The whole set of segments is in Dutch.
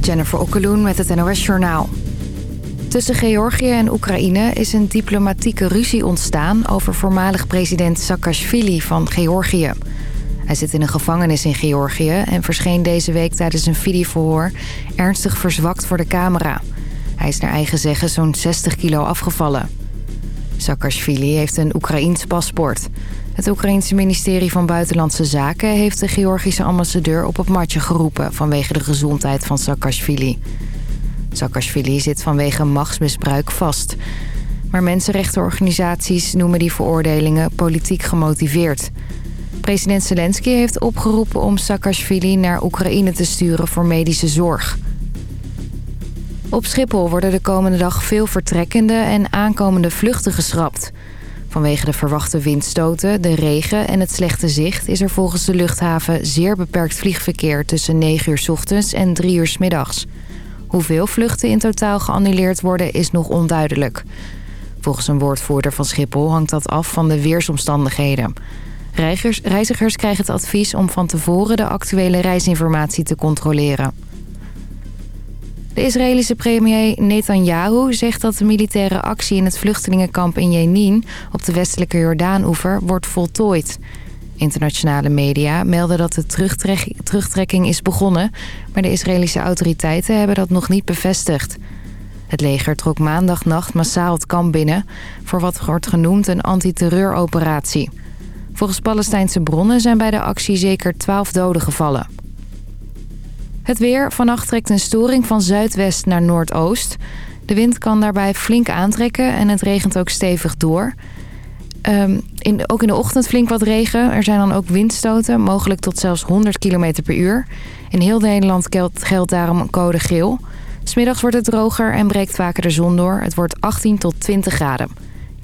Jennifer Okkeloen met het NOS Journaal. Tussen Georgië en Oekraïne is een diplomatieke ruzie ontstaan... over voormalig president Saakashvili van Georgië. Hij zit in een gevangenis in Georgië... en verscheen deze week tijdens een videoverhoor... ernstig verzwakt voor de camera. Hij is naar eigen zeggen zo'n 60 kilo afgevallen. Saakashvili heeft een Oekraïns paspoort. Het Oekraïense ministerie van Buitenlandse Zaken... heeft de Georgische ambassadeur op het matje geroepen... vanwege de gezondheid van Saakashvili. Saakashvili zit vanwege machtsmisbruik vast. Maar mensenrechtenorganisaties noemen die veroordelingen politiek gemotiveerd. President Zelensky heeft opgeroepen om Saakashvili naar Oekraïne te sturen voor medische zorg. Op Schiphol worden de komende dag veel vertrekkende en aankomende vluchten geschrapt. Vanwege de verwachte windstoten, de regen en het slechte zicht... is er volgens de luchthaven zeer beperkt vliegverkeer tussen 9 uur ochtends en 3 uur middags. Hoeveel vluchten in totaal geannuleerd worden is nog onduidelijk. Volgens een woordvoerder van Schiphol hangt dat af van de weersomstandigheden. Reizigers krijgen het advies om van tevoren de actuele reisinformatie te controleren. De Israëlische premier Netanyahu zegt dat de militaire actie in het vluchtelingenkamp in Jenin op de westelijke Jordaan-oever wordt voltooid. Internationale media melden dat de terugtrek terugtrekking is begonnen, maar de Israëlische autoriteiten hebben dat nog niet bevestigd. Het leger trok maandagnacht massaal het kamp binnen voor wat wordt genoemd een antiterreuroperatie. Volgens Palestijnse bronnen zijn bij de actie zeker 12 doden gevallen. Het weer. Vannacht trekt een storing van zuidwest naar noordoost. De wind kan daarbij flink aantrekken en het regent ook stevig door. Um, in, ook in de ochtend flink wat regen. Er zijn dan ook windstoten, mogelijk tot zelfs 100 km per uur. In heel Nederland geldt, geldt daarom code geel. Smiddags wordt het droger en breekt vaker de zon door. Het wordt 18 tot 20 graden.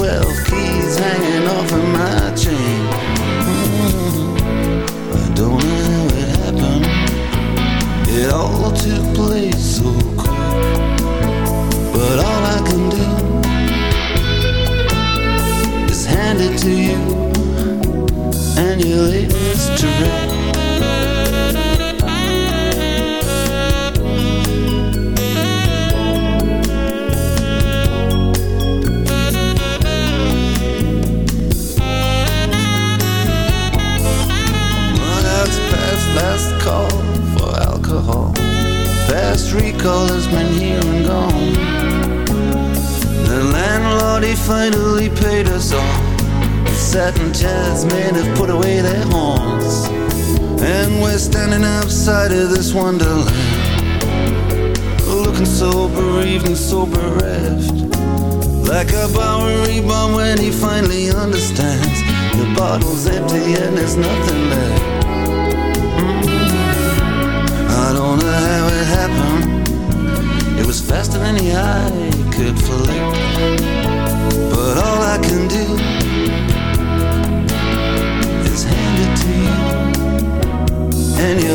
12 kids. nothing there. Mm-hmm. I don't know how it happened. It was faster than the eye could flick. But all I can do Is hand it to you. And you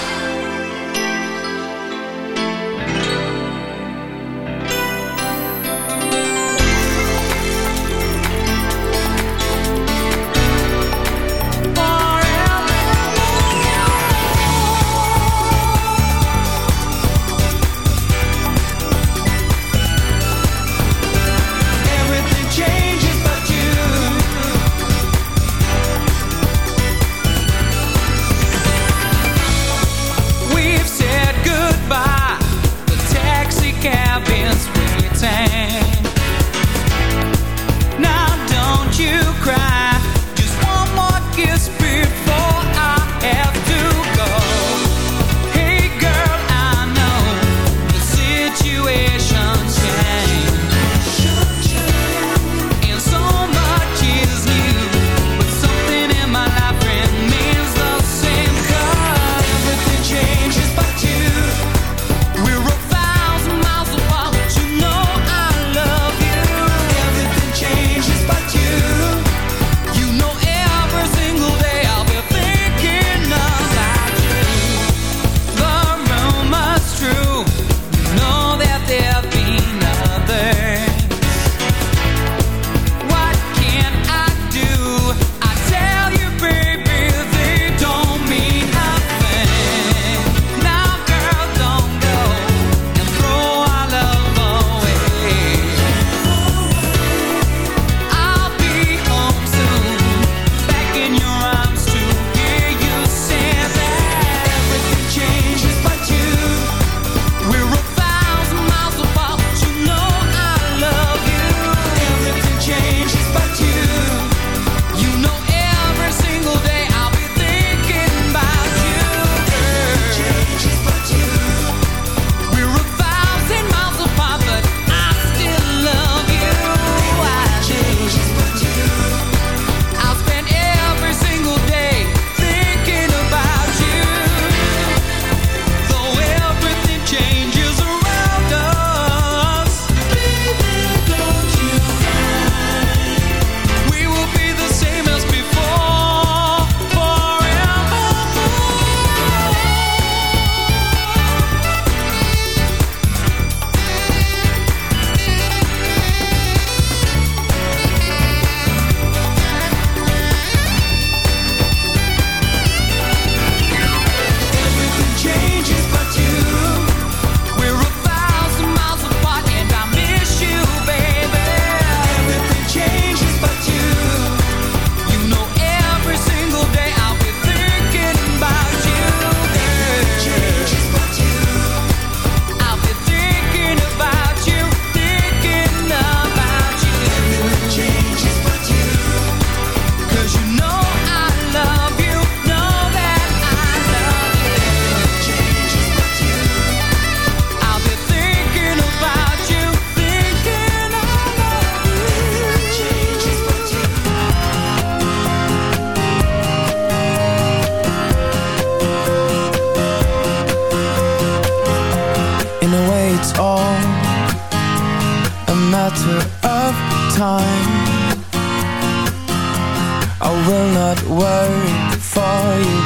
Not worry for you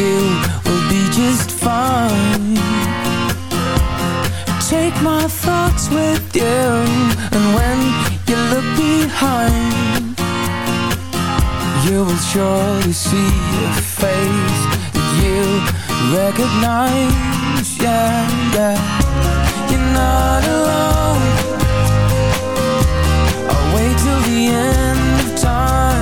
You will be just fine. Take my thoughts with you And when you look behind You will surely see a face That you recognize. Yeah, yeah. You're not alone. I'll wait till the end of time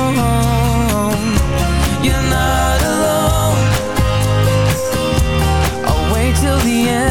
The end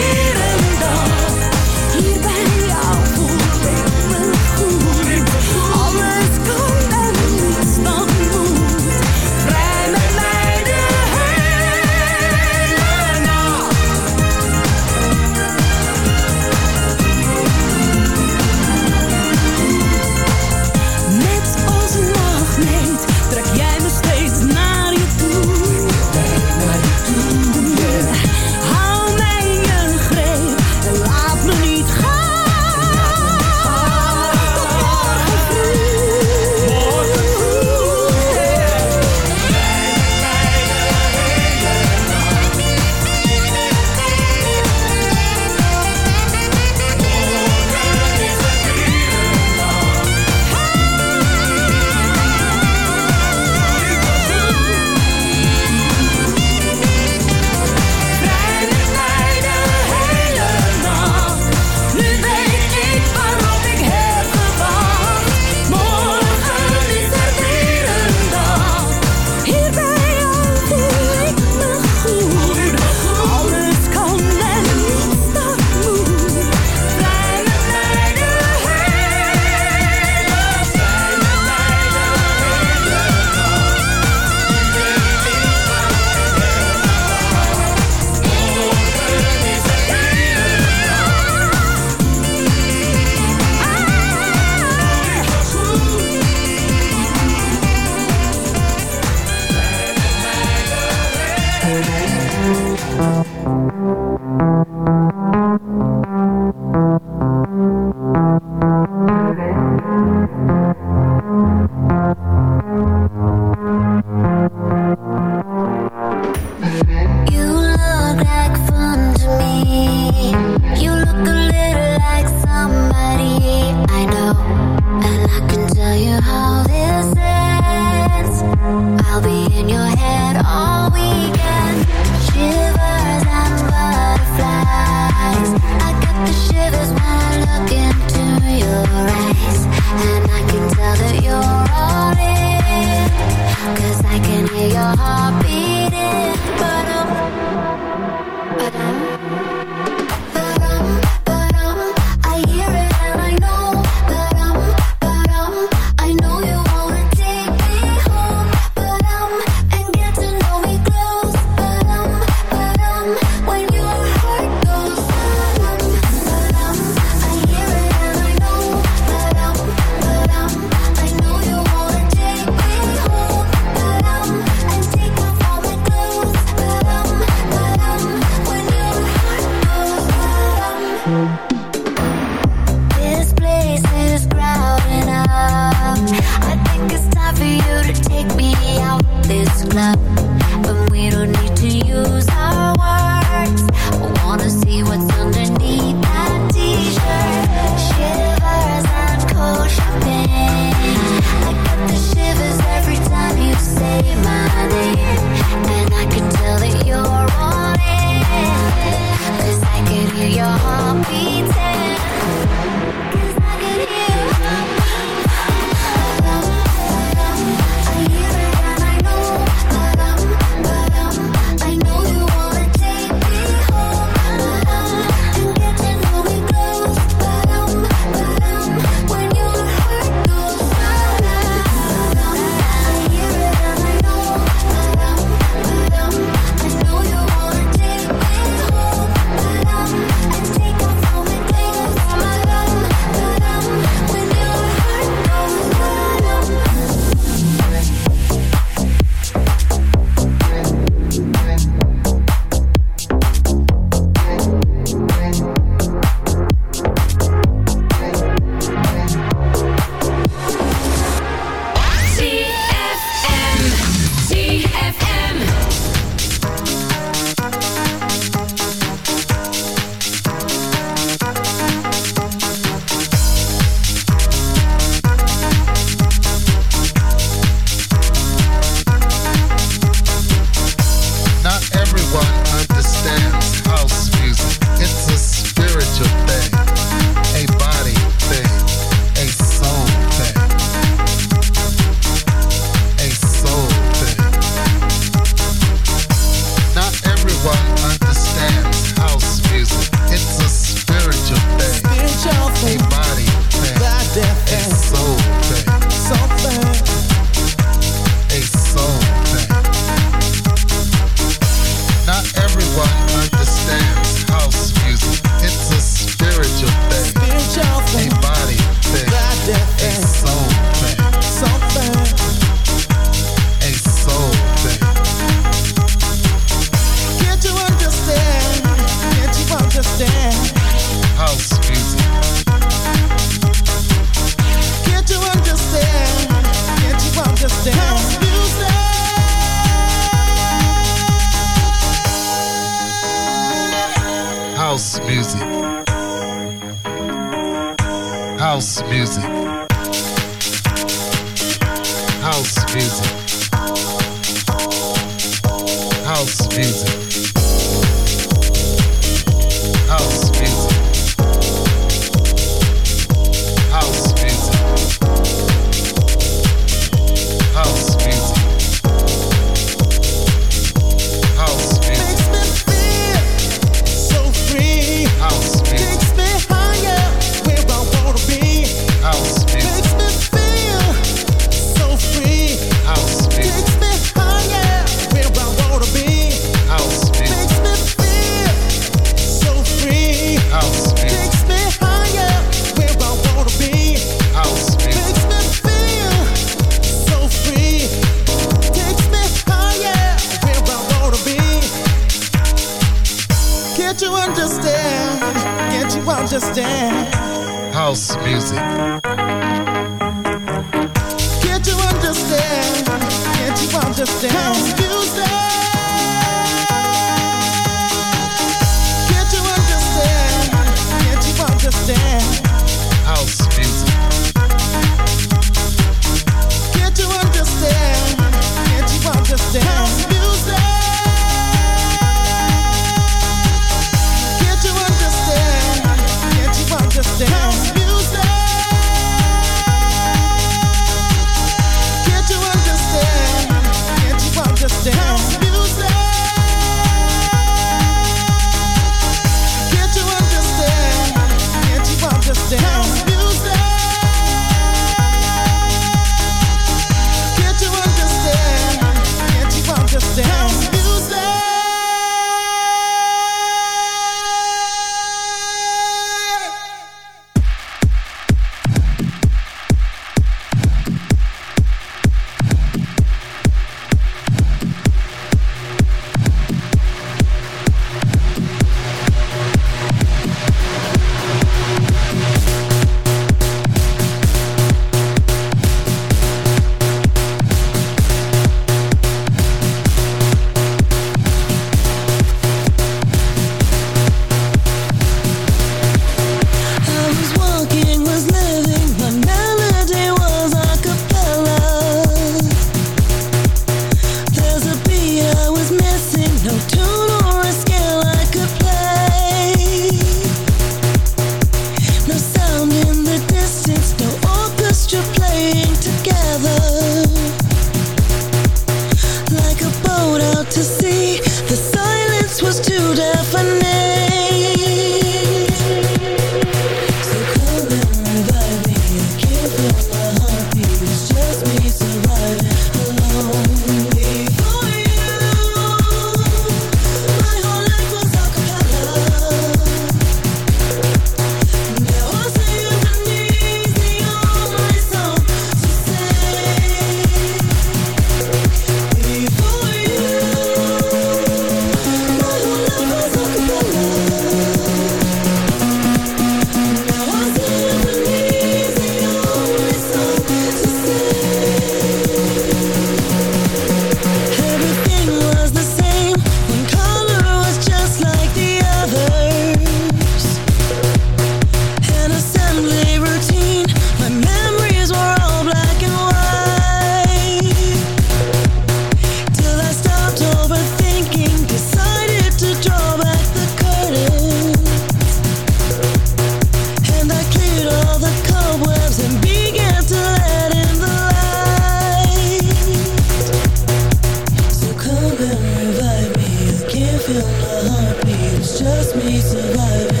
feel the heartbeat. It's just me surviving.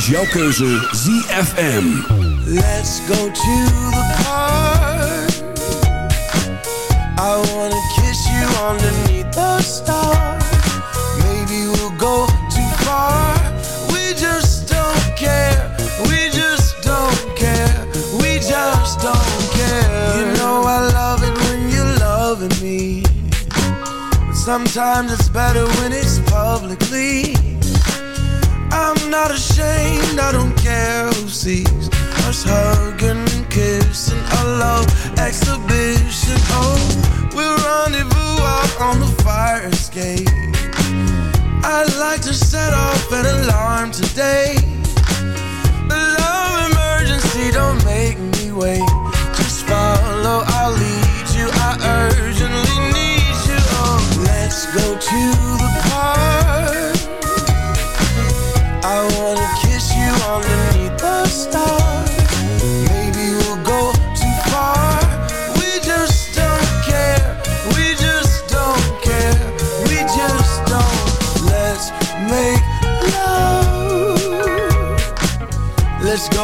Is jouw keuze ZFM. Let's go to the park. I wanna kiss you underneath the stars. Maybe we'll go too far. We just don't care. We just don't care. We just don't care. You know I love it when you're loving me. But sometimes it's better when it's not ashamed, I don't care who sees. Us hugging and kissing A love exhibition. Oh, we'll rendezvous out on the fire escape. I'd like to set off an alarm today. A love emergency, don't make me wait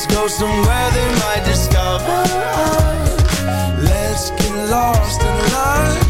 Let's go somewhere they might discover us. Let's get lost in love